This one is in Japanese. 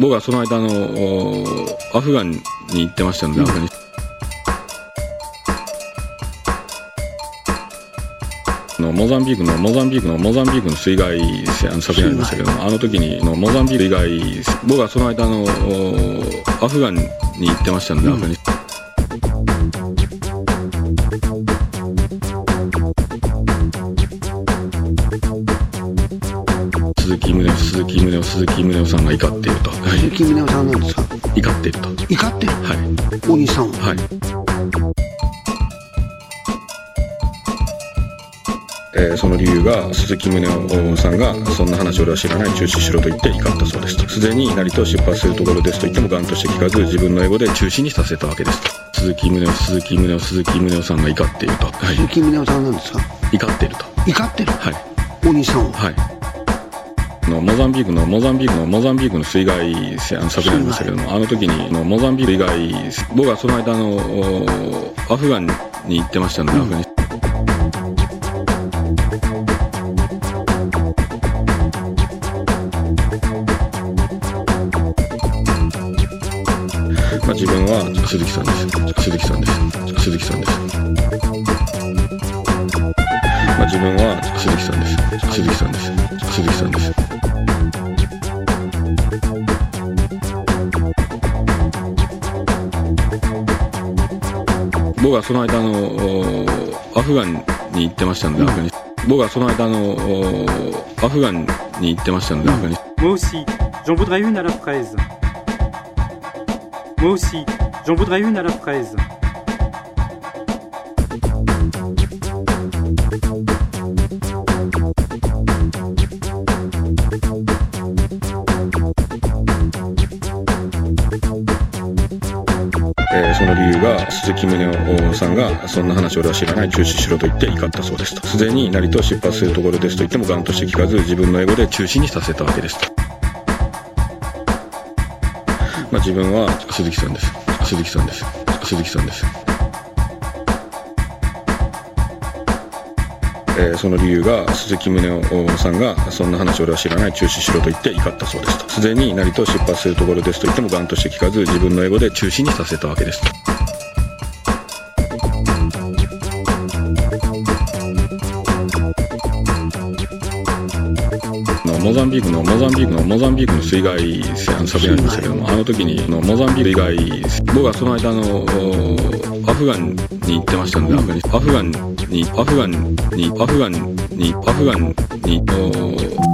僕はその間のアフガンに行ってましたので、うん、アフガニのモザンビークのモザンビークのモザンビークの水害あの昨年ありましたけどあの時にのモザンビーク以外僕はその間のアフガンに行ってましたので、うん、アフガニスタン。鈴木宗男鈴木宗男鈴木宗男さんが怒っていると、はい、鈴木宗男さんなんですか？怒っていると。怒ってる？はい。大西さんは？はい。えー、その理由が鈴木宗男さんがそんな話俺は知らない中止しろと言って怒ったそうですと。すでに成と出発するところですと言ってもガンとして聞かず自分の英語で中止にさせたわけですと。鈴木宗男鈴木宗男鈴木宗男さんが怒っていると、はい、鈴木宗男さんなんですか？怒っていると。怒ってる？はい。大西さんは？はいのモザンビークのモザンビークのモザンビークの水害あの作品ありましたけどもあの時にのモザンビーク以外僕はその間のアフガンに行ってましたので、うん、アフガニまあ、自分は鈴木さんです鈴木さんです鈴木さんですまあ、自分は鈴木さんです鈴木さんです鈴木さんです僕はその間のアフガンに行ってましたんで、うん、僕はその間のアフガンに行ってましたんで、うん、もうし、ジョン・ボダイユン・アラ・フレーズ。もうし、ジョン・ボダイユン・アラ・フレーズ。えー、その理由が鈴木宗男さんがそんな話俺は知らない中止しろと言って怒ったそうです。とすでに成と出発するところですと言ってもガンとして聞かず自分の英語で中止にさせたわけですと。まあ自分は鈴木さんです。鈴木さんです。鈴木さんです。えー、その理由が鈴木宗男さんがそんな話俺は知らない中止しろと言って怒ったそうですとすでに成と出発するところですと言ってもガンとして聞かず自分の英語で中止にさせたわけですと。モザンビークのモザンビークのモザンビークの水害ありましたけどもあの時にのモザンビーク以外僕はその間のアフガンに行ってましたのでアフガニアフガンにアフガンにアフガンにアフガンに